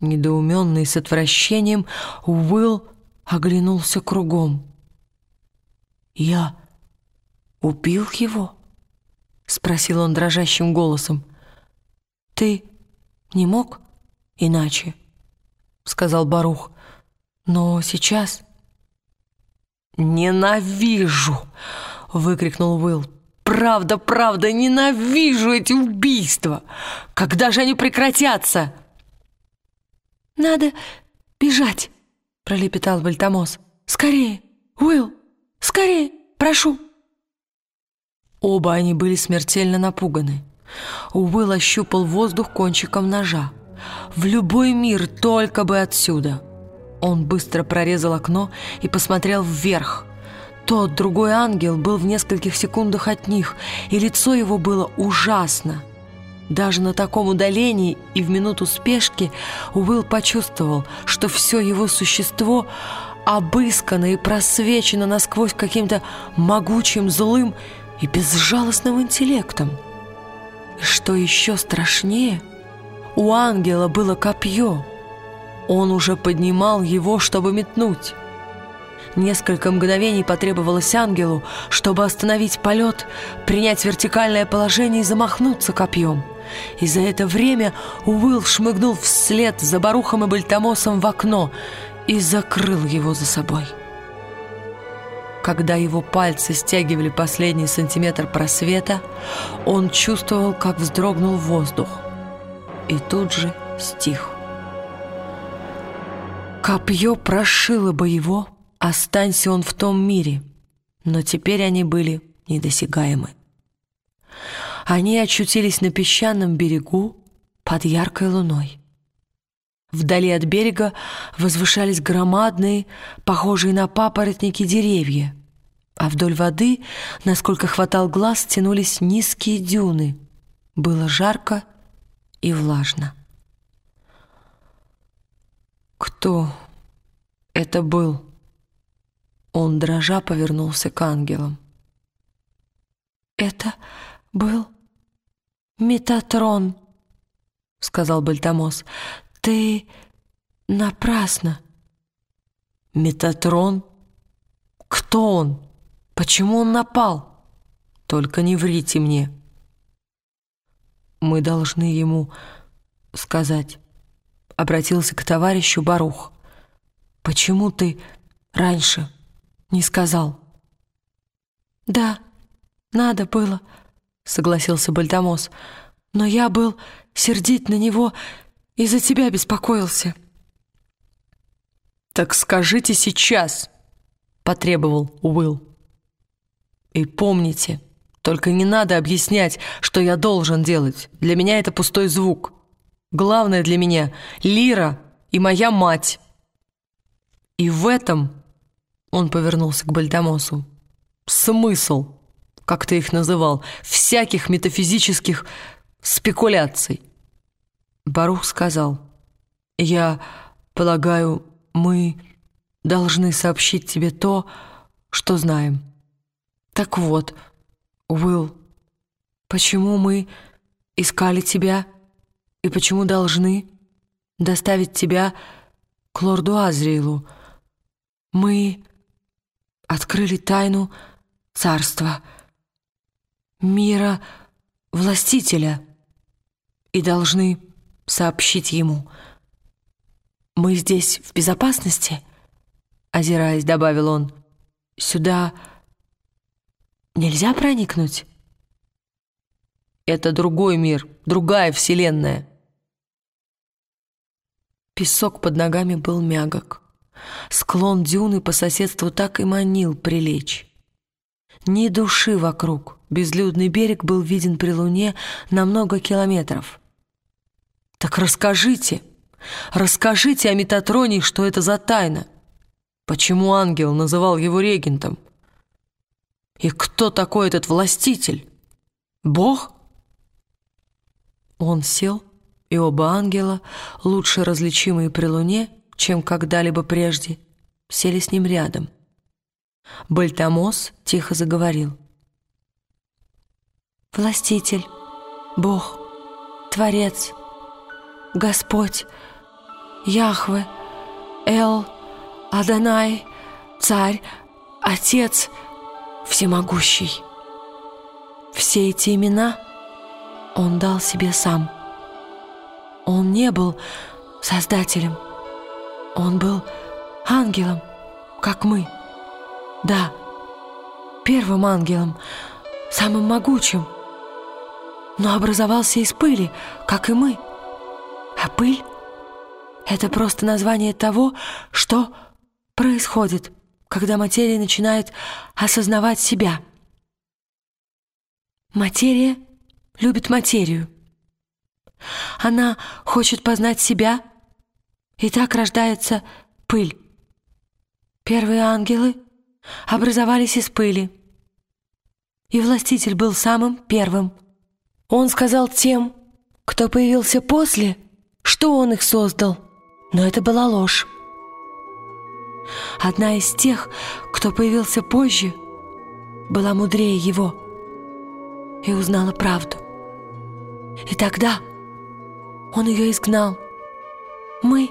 Недоуменный с отвращением, Уилл оглянулся кругом. «Я убил его?» — спросил он дрожащим голосом. «Ты не мог иначе?» — сказал Барух. «Но сейчас...» «Ненавижу!» — выкрикнул Уилл. «Правда, правда, ненавижу эти убийства! Когда же они прекратятся?» «Надо бежать!» — пролепетал Бальтамос. «Скорее! Уилл! Скорее! Прошу!» Оба они были смертельно напуганы. Уилл ощупал воздух кончиком ножа. В любой мир, только бы отсюда. Он быстро прорезал окно и посмотрел вверх. Тот другой ангел был в нескольких секундах от них, и лицо его было ужасно. Даже на таком удалении и в минуту спешки Уилл почувствовал, что все его существо обыскано и просвечено насквозь каким-то могучим, злым и безжалостным интеллектом. И что еще страшнее, у ангела было копье. Он уже поднимал его, чтобы метнуть. Несколько мгновений потребовалось ангелу, чтобы остановить полет, принять вертикальное положение и замахнуться копьем. И за это время Уилл шмыгнул вслед за Барухом и Бальтамосом в окно и закрыл его за собой. Когда его пальцы стягивали последний сантиметр просвета, он чувствовал, как вздрогнул воздух. И тут же стих. Копье прошило бы его, останься он в том мире, но теперь они были недосягаемы. Они очутились на песчаном берегу под яркой луной. Вдали от берега возвышались громадные, похожие на папоротники деревья, а вдоль воды, насколько хватал глаз, тянулись низкие дюны. Было жарко и влажно. «Кто это был?» Он, дрожа, повернулся к ангелам. «Это был Метатрон», — сказал Бальтамос. «Ты напрасно». «Метатрон? Кто он? Почему он напал? Только не врите мне». «Мы должны ему сказать», — обратился к товарищу Барух. «Почему ты раньше не сказал?» «Да, надо было», — согласился Бальтамос. «Но я был сердить на него из-за тебя беспокоился». «Так скажите сейчас», — потребовал Уилл. «И помните, только не надо объяснять, что я должен делать. Для меня это пустой звук. Главное для меня — Лира и моя мать. И в этом он повернулся к Бальдамосу. «Смысл, как ты их называл, всяких метафизических спекуляций». Барух сказал, «Я полагаю, мы должны сообщить тебе то, что знаем. Так вот, Уилл, почему мы искали тебя и почему должны доставить тебя к лорду Азриэлу? Мы открыли тайну царства, мира властителя и должны сообщить ему. «Мы здесь в безопасности?» Озираясь, добавил он. «Сюда нельзя проникнуть?» «Это другой мир, другая вселенная». Песок под ногами был мягок. Склон дюны по соседству так и манил прилечь. Ни души вокруг, безлюдный берег был виден при луне на много километров. «Так расскажите, расскажите о Метатроне, что это за тайна. Почему ангел называл его регентом? И кто такой этот властитель? Бог?» Он сел, и оба ангела, лучше различимые при луне, чем когда-либо прежде, сели с ним рядом. Бальтамос тихо заговорил. «Властитель, Бог, Творец, Господь, Яхве, Эл, Адонай, Царь, Отец, Всемогущий. Все эти имена Он дал себе сам. Он не был Создателем. Он был ангелом, как мы. Да, первым ангелом, самым могучим. Но образовался из пыли, как и мы. А пыль — это просто название того, что происходит, когда материя начинает осознавать себя. Материя любит материю. Она хочет познать себя, и так рождается пыль. Первые ангелы образовались из пыли, и властитель был самым первым. Он сказал тем, кто появился после, что он их создал, но это была ложь. Одна из тех, кто появился позже, была мудрее его и узнала правду. И тогда он ее изгнал. Мы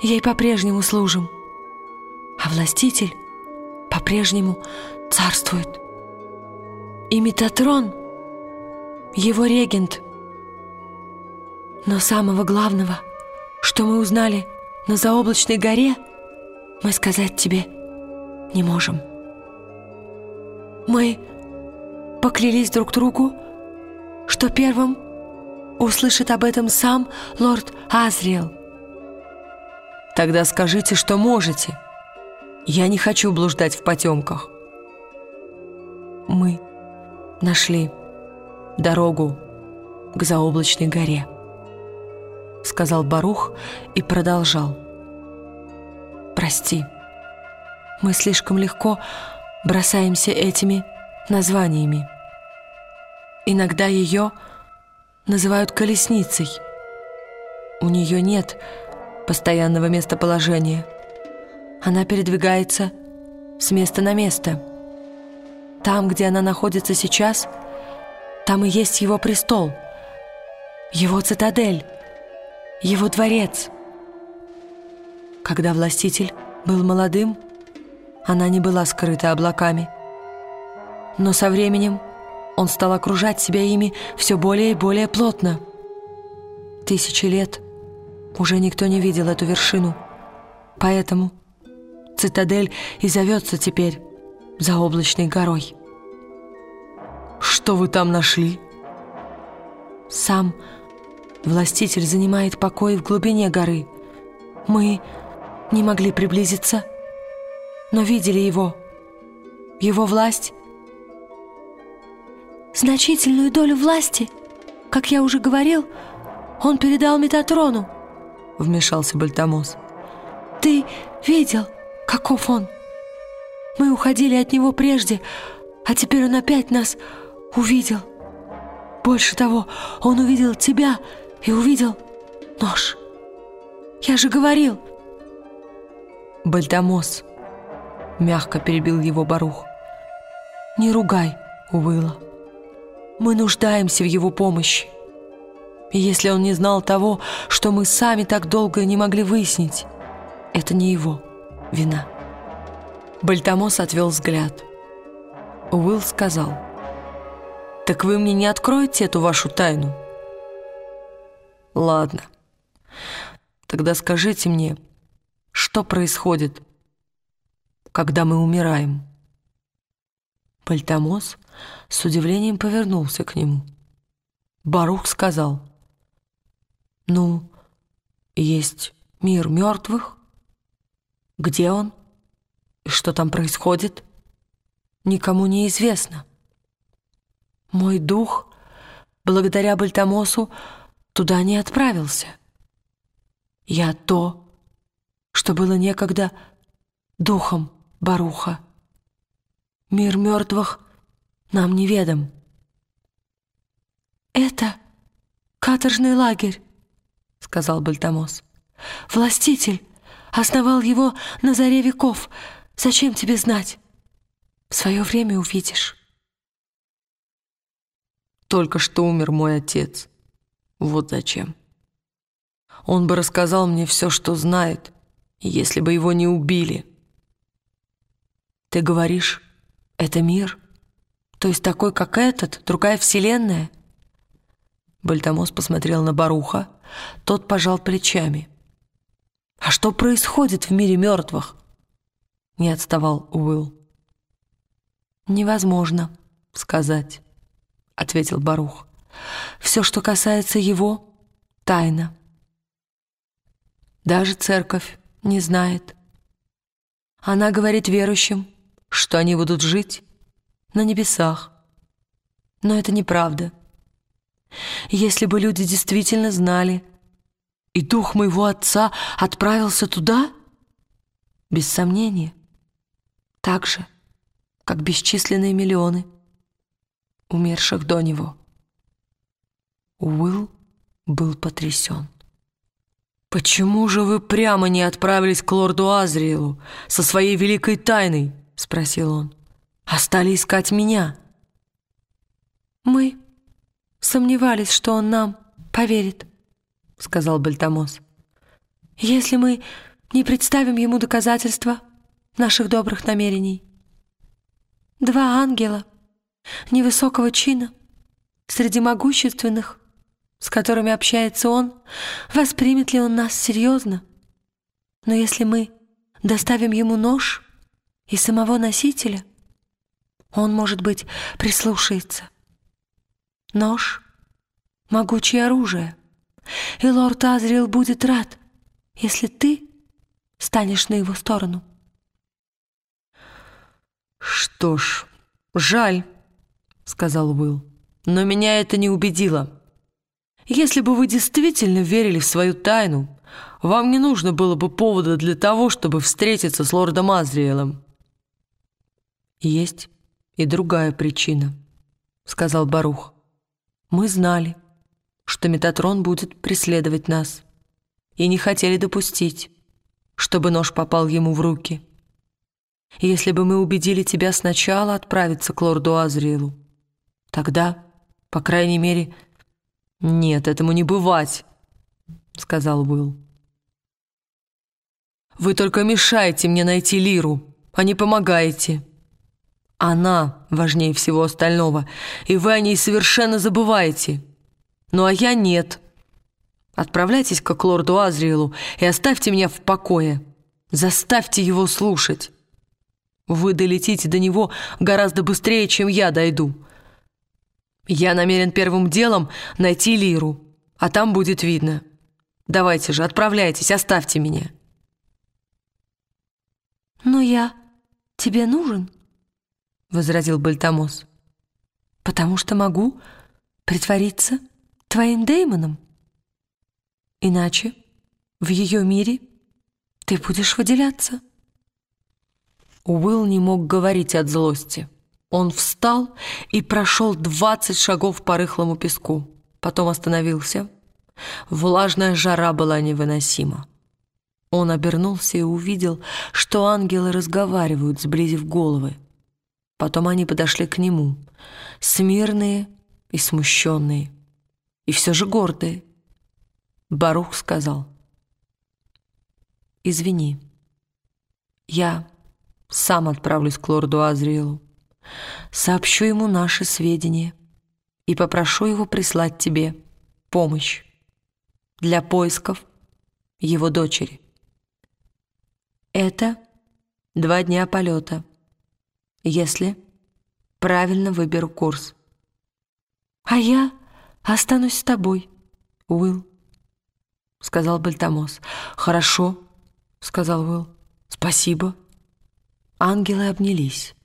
ей по-прежнему служим, а властитель по-прежнему царствует. И Метатрон — его регент. Но самого главного, что мы узнали на заоблачной горе, мы сказать тебе не можем. Мы поклялись друг другу, что первым услышит об этом сам лорд Азриэл. Тогда скажите, что можете. Я не хочу блуждать в потемках. Мы нашли дорогу к заоблачной горе, сказал Барух и продолжал. Прости, мы слишком легко бросаемся этими названиями. Иногда ее называют колесницей. У нее нет постоянного местоположения. Она передвигается с места на место. Там, где она находится сейчас, там и есть его престол, его цитадель, его дворец. Когда властитель был молодым, она не была скрыта облаками. Но со временем он стал окружать себя ими все более и более плотно. Тысячи лет уже никто не видел эту вершину. Поэтому цитадель и зовется теперь Заоблачной горой. Что вы там нашли? Сам властитель занимает покой в глубине горы. Мы не могли приблизиться, но видели его. Его власть Значительную долю власти, как я уже говорил, он передал Метатрону, — вмешался Бальтамос. Ты видел, каков он? Мы уходили от него прежде, а теперь он опять нас увидел. Больше того, он увидел тебя и увидел нож. Я же говорил. Бальтамос, мягко перебил его Барух. Не ругай Уилла. Мы нуждаемся в его помощи. И если он не знал того, что мы сами так долго не могли выяснить, это не его вина. Бальтамос отвел взгляд. Уилл сказал, «Так вы мне не откроете эту вашу тайну?» «Ладно. Тогда скажите мне, что происходит, когда мы умираем?» Пальтамос с удивлением повернулся к нему. Барух сказал, «Ну, есть мир мертвых? Где он? И что там происходит? Никому не известно. Мой дух, благодаря Бальтамосу, туда не отправился. Я то, что было некогда духом Баруха. Мир мертвых нам неведом. «Это каторжный лагерь», — сказал Бальтамос. «Властитель основал его на заре веков. Зачем тебе знать? В свое время увидишь». «Только что умер мой отец. Вот зачем». Он бы рассказал мне все, что знает, если бы его не убили. Ты говоришь, это мир? То есть такой, как этот, другая вселенная? Бальтамос посмотрел на Баруха, тот пожал плечами. «А что происходит в мире мертвых?» Не отставал Уилл. «Невозможно сказать», — ответил Барух. «Все, что касается его, — тайна. Даже церковь не знает. Она говорит верующим, что они будут жить на небесах. Но это неправда. Если бы люди действительно знали, и дух моего отца отправился туда, без сомнения, так же, как бесчисленные миллионы умерших до него. Уилл был потрясен. «Почему же вы прямо не отправились к лорду Азриэлу со своей великой тайной?» — спросил он. «А стали искать меня?» «Мы сомневались, что он нам поверит», — сказал Бальтамос. «Если мы не представим ему доказательства наших добрых намерений. Два ангела невысокого чина среди могущественных, с которыми общается он, воспримет ли он нас серьезно? Но если мы доставим ему нож и самого носителя, он, может быть, прислушается. Нож — могучее оружие, и лорд Азриэл будет рад, если ты станешь на его сторону. «Что ж, жаль», — сказал Уилл, — «но меня это не убедило. Если бы вы действительно верили в свою тайну, вам не нужно было бы повода для того, чтобы встретиться с лордом Азриэлом». «Есть и другая причина», — сказал Барух. Мы знали, что Метатрон будет преследовать нас, и не хотели допустить, чтобы нож попал ему в руки. если бы мы убедили тебя сначала отправиться к лорду Азриэлу, тогда, по крайней мере... «Нет, этому не бывать», — сказал Уилл. «Вы только мешаете мне найти Лиру, а не помогаете». Она важнее всего остального, и вы о ней совершенно забываете. Ну а я нет. отправляйтесь к лорду Азриэлу и оставьте меня в покое. Заставьте его слушать. Вы долетите до него гораздо быстрее, чем я дойду. Я намерен первым делом найти Лиру, а там будет видно. Давайте же, отправляйтесь, оставьте меня. Но я тебе нужен, — возразил Бальтамос. «Потому что могу притвориться твоим Деймоном. Иначе в ее мире ты будешь выделяться». Уилл не мог говорить от злости. Он встал и прошел двадцать шагов по рыхлому песку. Потом остановился. Влажная жара была невыносима. Он обернулся и увидел, что ангелы разговаривают, сблизив головы. Потом они подошли к нему, смирные и смущенные, и все же гордые. Барух сказал, «Извини, я сам отправлюсь к лорду Азриэлу, сообщу ему наши сведения и попрошу его прислать тебе помощь для поисков его дочери. Это два дня полета» если правильно выберу курс. «А я останусь с тобой, Уилл», — сказал Бальтамос. «Хорошо», — сказал Уилл. «Спасибо». Ангелы обнялись.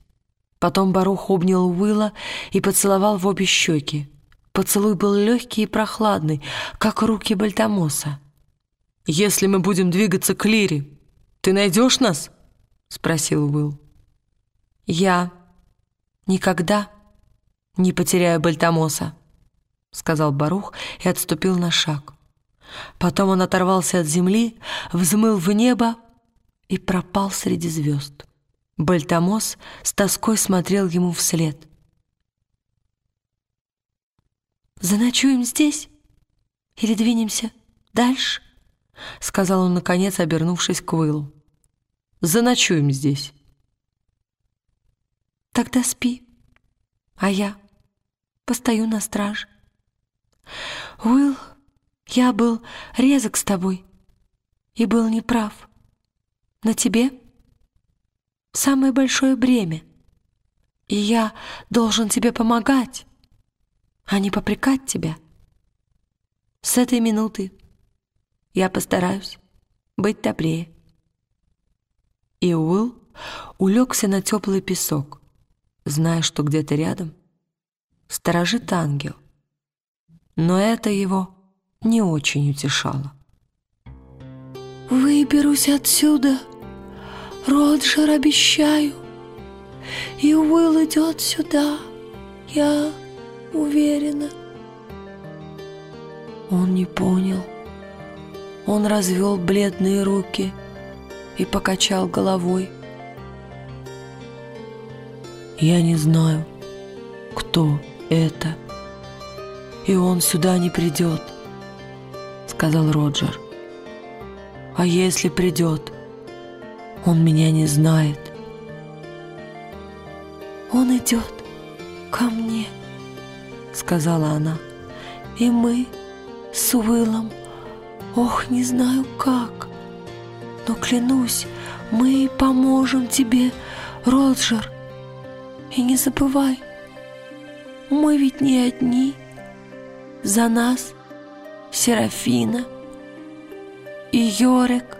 Потом Барух обнял Уилла и поцеловал в обе щеки. Поцелуй был легкий и прохладный, как руки Бальтамоса. «Если мы будем двигаться к Лире, ты найдешь нас?» — спросил Уилл. «Я никогда не потеряю Бальтамоса», — сказал Барух и отступил на шаг. Потом он оторвался от земли, взмыл в небо и пропал среди звезд. Бальтамос с тоской смотрел ему вслед. «Заночуем здесь или двинемся дальше?» — сказал он, наконец, обернувшись к Уиллу. «Заночуем здесь». «Тогда спи, а я постою на страже». «Уилл, я был резок с тобой и был неправ. На тебе самое большое бремя, и я должен тебе помогать, а не попрекать тебя. С этой минуты я постараюсь быть добрее. И Уилл улегся на теплый песок, зная, что где-то рядом сторожит ангел. Но это его не очень утешало. «Выберусь отсюда, Роджер, обещаю, и Уилл идет сюда, я уверена». Он не понял. Он развел бледные руки и покачал головой. «Я не знаю, кто это, и он сюда не придет», — сказал Роджер. «А если придет, он меня не знает». «Он идет ко мне», — сказала она, — «и мы с Уиллом Ох, не знаю как. Но клянусь, мы поможем тебе, Роджер. И не забывай, мы ведь не одни. За нас Серафина и Йорик.